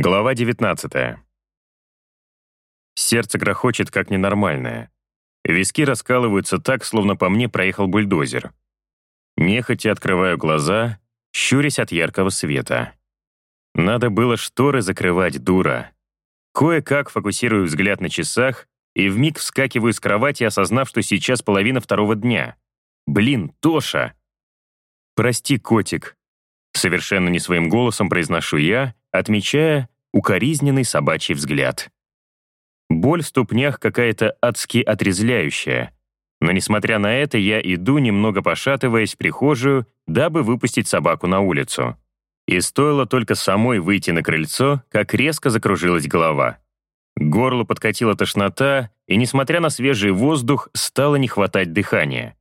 Глава 19. Сердце грохочет как ненормальное. Виски раскалываются так, словно по мне проехал бульдозер. Нехотя открываю глаза, щурясь от яркого света. Надо было шторы закрывать, дура. Кое-как фокусирую взгляд на часах и вмиг вскакиваю с кровати, осознав, что сейчас половина второго дня. Блин, Тоша! Прости, котик. Совершенно не своим голосом произношу я, отмечая укоризненный собачий взгляд. Боль в ступнях какая-то адски отрезляющая. Но несмотря на это, я иду, немного пошатываясь в прихожую, дабы выпустить собаку на улицу. И стоило только самой выйти на крыльцо, как резко закружилась голова. Горло подкатила тошнота, и, несмотря на свежий воздух, стало не хватать дыхания.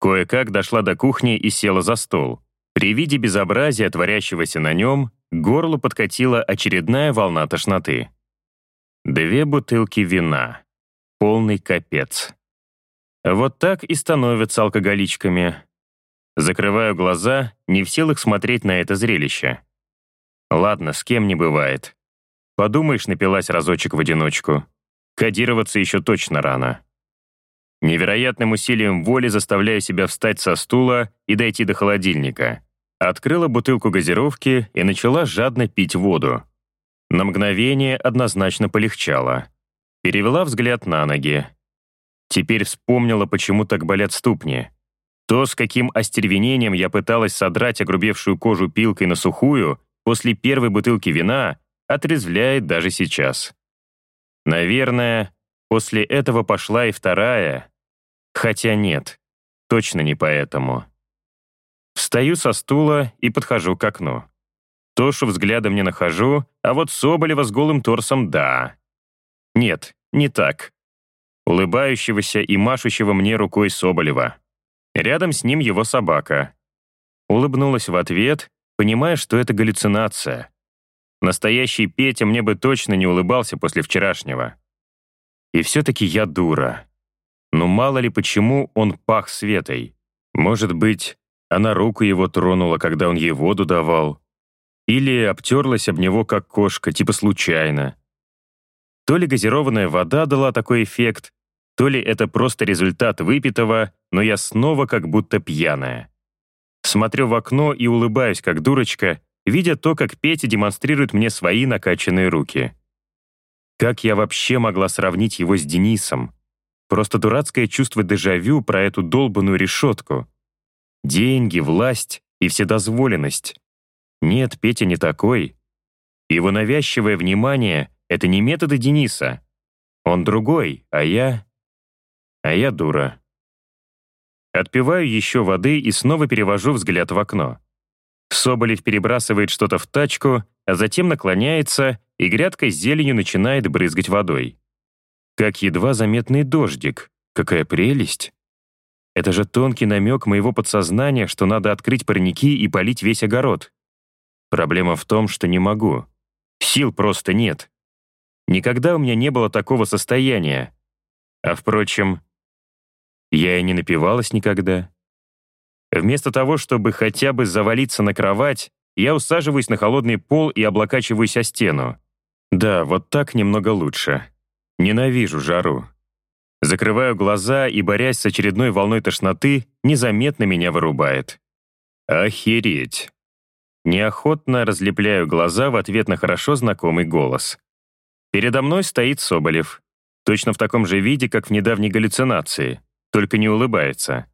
Кое-как дошла до кухни и села за стол. При виде безобразия, творящегося на нем, горлу подкатила очередная волна тошноты. Две бутылки вина. Полный капец. Вот так и становятся алкоголичками. Закрываю глаза, не в силах смотреть на это зрелище. Ладно, с кем не бывает. Подумаешь, напилась разочек в одиночку. Кодироваться еще точно рано. Невероятным усилием воли заставляю себя встать со стула и дойти до холодильника. Открыла бутылку газировки и начала жадно пить воду. На мгновение однозначно полегчало. Перевела взгляд на ноги. Теперь вспомнила, почему так болят ступни. То, с каким остервенением я пыталась содрать огрубевшую кожу пилкой на сухую после первой бутылки вина, отрезвляет даже сейчас. Наверное, после этого пошла и вторая, Хотя нет, точно не поэтому. Встаю со стула и подхожу к окну. Тошу взглядом не нахожу, а вот Соболева с голым торсом — да. Нет, не так. Улыбающегося и машущего мне рукой Соболева. Рядом с ним его собака. Улыбнулась в ответ, понимая, что это галлюцинация. Настоящий Петя мне бы точно не улыбался после вчерашнего. И все-таки я дура. Но мало ли почему он пах Светой. Может быть, она руку его тронула, когда он ей воду давал. Или обтерлась об него, как кошка, типа случайно. То ли газированная вода дала такой эффект, то ли это просто результат выпитого, но я снова как будто пьяная. Смотрю в окно и улыбаюсь, как дурочка, видя то, как Петя демонстрирует мне свои накачанные руки. Как я вообще могла сравнить его с Денисом? Просто дурацкое чувство дежавю про эту долбанную решетку. Деньги, власть и вседозволенность. Нет, Петя не такой. Его навязчивое внимание — это не методы Дениса. Он другой, а я... А я дура. Отпиваю еще воды и снова перевожу взгляд в окно. Соболев перебрасывает что-то в тачку, а затем наклоняется, и грядка с зеленью начинает брызгать водой. Как едва заметный дождик. Какая прелесть! Это же тонкий намек моего подсознания, что надо открыть парники и полить весь огород. Проблема в том, что не могу. Сил просто нет. Никогда у меня не было такого состояния. А впрочем, я и не напивалась никогда. Вместо того, чтобы хотя бы завалиться на кровать, я усаживаюсь на холодный пол и облокачиваюсь о стену. Да, вот так немного лучше. Ненавижу жару. Закрываю глаза и, борясь с очередной волной тошноты, незаметно меня вырубает. Охереть. Неохотно разлепляю глаза в ответ на хорошо знакомый голос. Передо мной стоит Соболев. Точно в таком же виде, как в недавней галлюцинации, только не улыбается.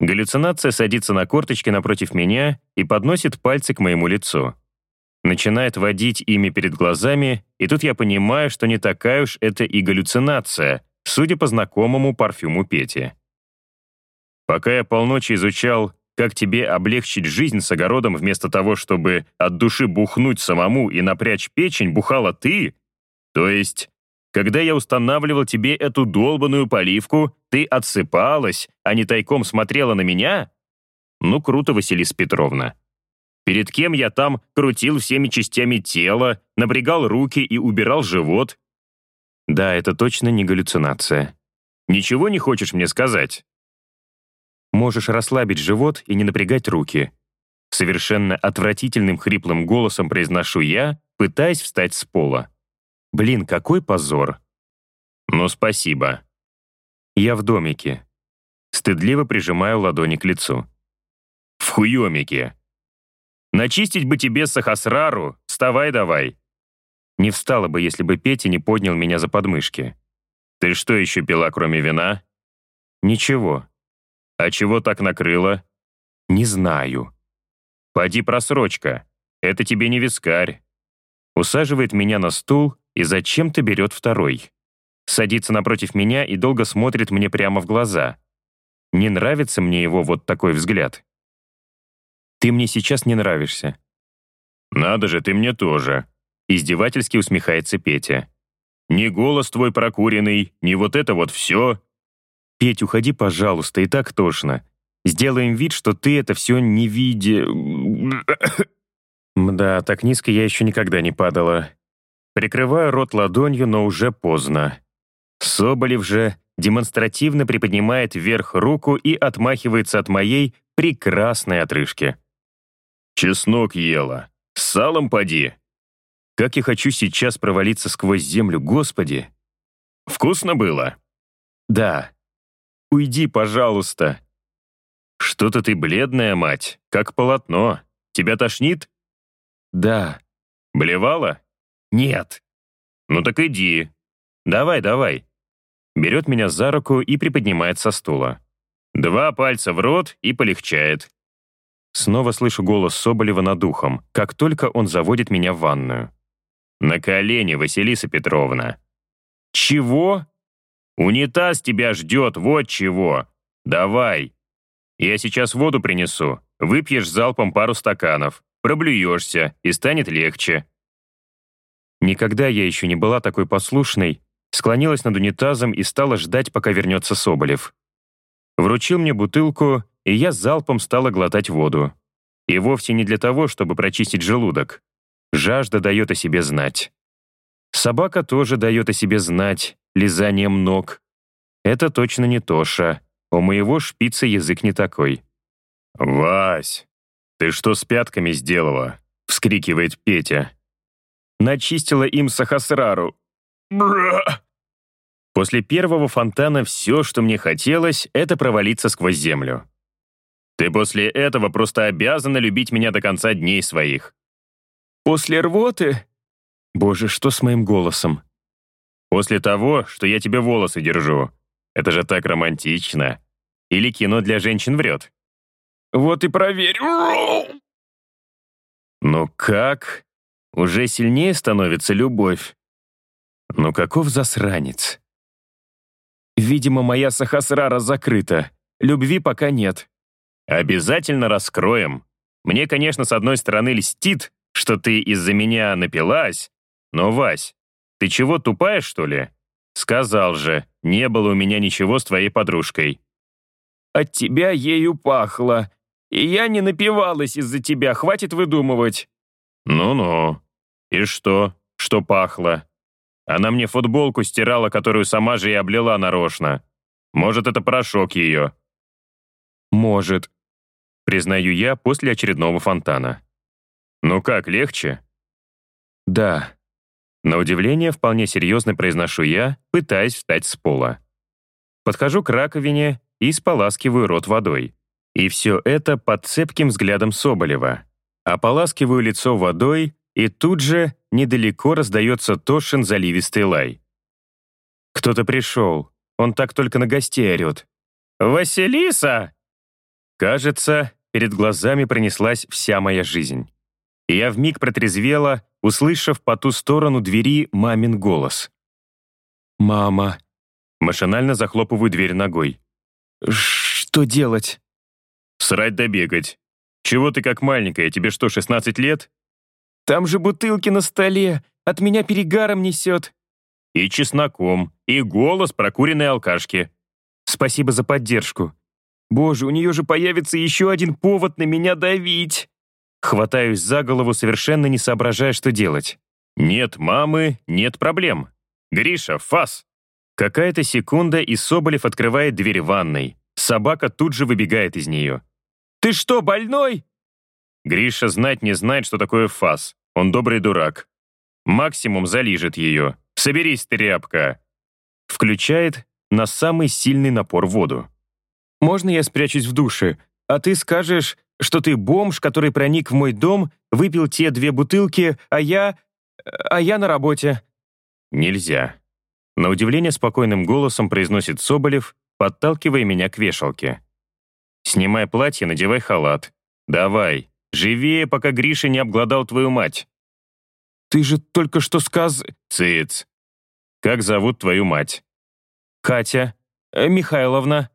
Галлюцинация садится на корточки напротив меня и подносит пальцы к моему лицу начинает водить ими перед глазами, и тут я понимаю, что не такая уж это и галлюцинация, судя по знакомому парфюму Пети. Пока я полночи изучал, как тебе облегчить жизнь с огородом вместо того, чтобы от души бухнуть самому и напрячь печень, бухала ты, то есть, когда я устанавливал тебе эту долбаную поливку, ты отсыпалась, а не тайком смотрела на меня? Ну, круто, Василиса Петровна. Перед кем я там крутил всеми частями тела, напрягал руки и убирал живот? Да, это точно не галлюцинация. Ничего не хочешь мне сказать? Можешь расслабить живот и не напрягать руки. Совершенно отвратительным хриплым голосом произношу я, пытаясь встать с пола. Блин, какой позор. Ну, спасибо. Я в домике. Стыдливо прижимаю ладони к лицу. В хуёмике. Начистить бы тебе сахасрару, вставай давай. Не встала бы, если бы Петя не поднял меня за подмышки. Ты что еще пила, кроме вина? Ничего. А чего так накрыло? Не знаю. Поди просрочка. Это тебе не вискарь. Усаживает меня на стул и зачем-то берет второй. Садится напротив меня и долго смотрит мне прямо в глаза. Не нравится мне его вот такой взгляд. Ты мне сейчас не нравишься. Надо же, ты мне тоже. Издевательски усмехается Петя. Ни голос твой прокуренный, ни вот это вот все. Петь, уходи, пожалуйста, и так тошно. Сделаем вид, что ты это все не видя... Да, так низко я еще никогда не падала. Прикрываю рот ладонью, но уже поздно. Соболев же демонстративно приподнимает вверх руку и отмахивается от моей прекрасной отрыжки. Чеснок ела. С салом поди. Как я хочу сейчас провалиться сквозь землю, Господи. Вкусно было? Да. Уйди, пожалуйста. Что-то ты бледная, мать, как полотно. Тебя тошнит? Да. Блевала? Нет. Ну так иди. Давай, давай. Берет меня за руку и приподнимает со стула. Два пальца в рот и полегчает. Снова слышу голос Соболева над ухом, как только он заводит меня в ванную. «На колени, Василиса Петровна!» «Чего?» «Унитаз тебя ждет, вот чего! Давай! Я сейчас воду принесу, выпьешь залпом пару стаканов, проблюешься, и станет легче». Никогда я еще не была такой послушной, склонилась над унитазом и стала ждать, пока вернется Соболев. Вручил мне бутылку, и я залпом стала глотать воду. И вовсе не для того, чтобы прочистить желудок. Жажда дает о себе знать. Собака тоже дает о себе знать, лизанием ног. Это точно не Тоша. У моего шпица язык не такой. «Вась, ты что с пятками сделала?» — вскрикивает Петя. Начистила им сахасрару. Бра! После первого фонтана все, что мне хотелось, это провалиться сквозь землю. Ты после этого просто обязана любить меня до конца дней своих. После рвоты? Боже, что с моим голосом? После того, что я тебе волосы держу. Это же так романтично. Или кино для женщин врет. Вот и проверь. Ну как? Уже сильнее становится любовь. Ну каков засранец? Видимо, моя сахасрара закрыта. Любви пока нет. Обязательно раскроем. Мне, конечно, с одной стороны льстит, что ты из-за меня напилась, но, Вась, ты чего, тупая, что ли? Сказал же, не было у меня ничего с твоей подружкой. От тебя ею пахло, и я не напивалась из-за тебя, хватит выдумывать. Ну-ну. И что, что пахло? Она мне футболку стирала, которую сама же и облила нарочно. Может, это порошок ее. Может. Признаю я после очередного фонтана. Ну как, легче? Да. На удивление, вполне серьезно произношу я, пытаясь встать с пола. Подхожу к раковине и споласкиваю рот водой. И все это под цепким взглядом Соболева. Ополаскиваю лицо водой, и тут же недалеко раздается Тошин заливистый лай. Кто-то пришел. Он так только на гостей орет. «Василиса!» Кажется, перед глазами пронеслась вся моя жизнь. И я вмиг протрезвела, услышав по ту сторону двери мамин голос. «Мама!» Машинально захлопываю дверь ногой. «Что делать?» «Срать да бегать. Чего ты как маленькая, тебе что, 16 лет?» Там же бутылки на столе, от меня перегаром несет». «И чесноком, и голос прокуренной алкашки». «Спасибо за поддержку. Боже, у нее же появится еще один повод на меня давить». Хватаюсь за голову, совершенно не соображая, что делать. «Нет мамы, нет проблем. Гриша, фас!» Какая-то секунда, и Соболев открывает дверь ванной. Собака тут же выбегает из нее. «Ты что, больной?» Гриша знать не знает, что такое фас. Он добрый дурак. Максимум залижет ее. Соберись, тряпка. Включает на самый сильный напор воду. «Можно я спрячусь в душе? А ты скажешь, что ты бомж, который проник в мой дом, выпил те две бутылки, а я... а я на работе». «Нельзя». На удивление спокойным голосом произносит Соболев, подталкивая меня к вешалке. «Снимай платье, надевай халат. Давай, живее, пока Гриша не обглодал твою мать». «Ты же только что сказ...» «Цыц. Как зовут твою мать?» «Катя. Э, Михайловна.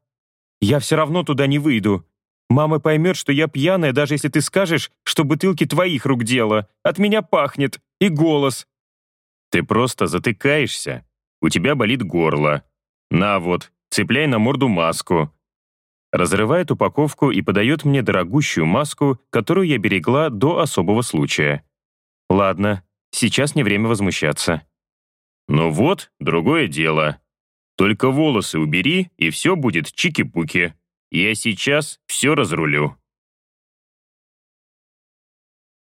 Я все равно туда не выйду. Мама поймет, что я пьяная, даже если ты скажешь, что бутылки твоих рук дело. От меня пахнет. И голос». «Ты просто затыкаешься. У тебя болит горло. На вот, цепляй на морду маску». Разрывает упаковку и подает мне дорогущую маску, которую я берегла до особого случая. Ладно, сейчас не время возмущаться. Ну вот, другое дело. Только волосы убери, и все будет чики-пуки. Я сейчас все разрулю.